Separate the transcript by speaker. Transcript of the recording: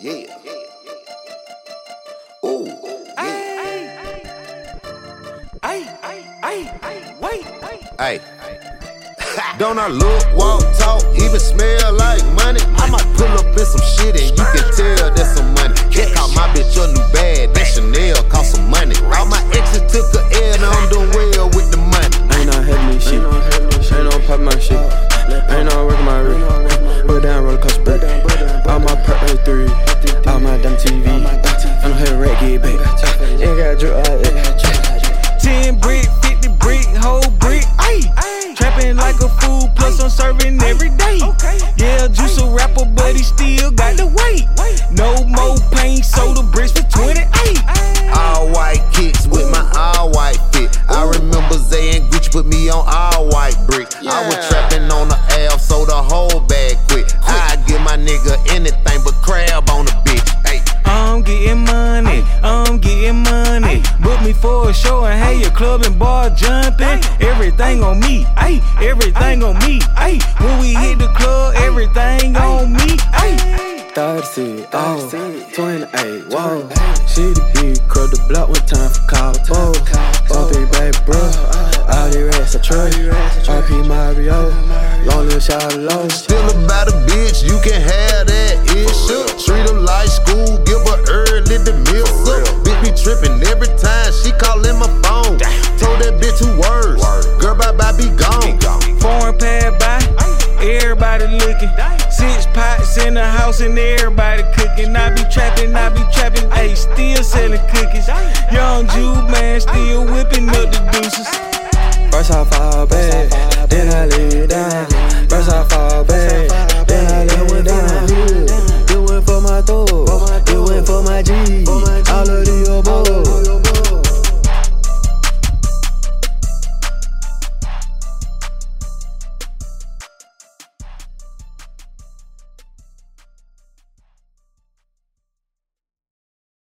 Speaker 1: yeah. Ooh, yeah.
Speaker 2: Ay, ay, ay, ay, wait, wait.
Speaker 1: Hey. Don't I look, walk, talk, even smell like money? I might pull up in some shit and you can tell that's some money. Check out my bitch a new bag, that Chanel cost some money. All my exes took a L, now I'm doing well with the money.
Speaker 3: Ain't no heavy shit. Ain't no pop my shit.
Speaker 2: Uh, plus I'm serving every day. Yeah, juice a rapper, but he still got the weight. No more pain, soda bricks for 28.
Speaker 1: All white kicks with my all white fit. I remember Zay and Gucci put me on all white brick. I was trapping on the Ave, so the whole bag quit. I give my nigga anything but
Speaker 2: for a show and hey, your club and bar jumping. Everything on me, ayy, everything on me, ayy. When we hit the club, everything on me, ayy.
Speaker 3: 36, oh, 28, whoa. She the big crowd, the block one time for call, whoa. Bought three baby bro, all these rats I trust. RP Mario, long little shot low.
Speaker 1: Still about a bitch, you can have that issue. Treat her like school, give her early the meal up. Bitch be tripping every time
Speaker 2: everybody looking. Six pots in the house and everybody cooking. I be trapping, I be trapping, ayy, still selling cookies. Young Jew man still whipping up the deuces.
Speaker 3: First I fall back, then I lay down.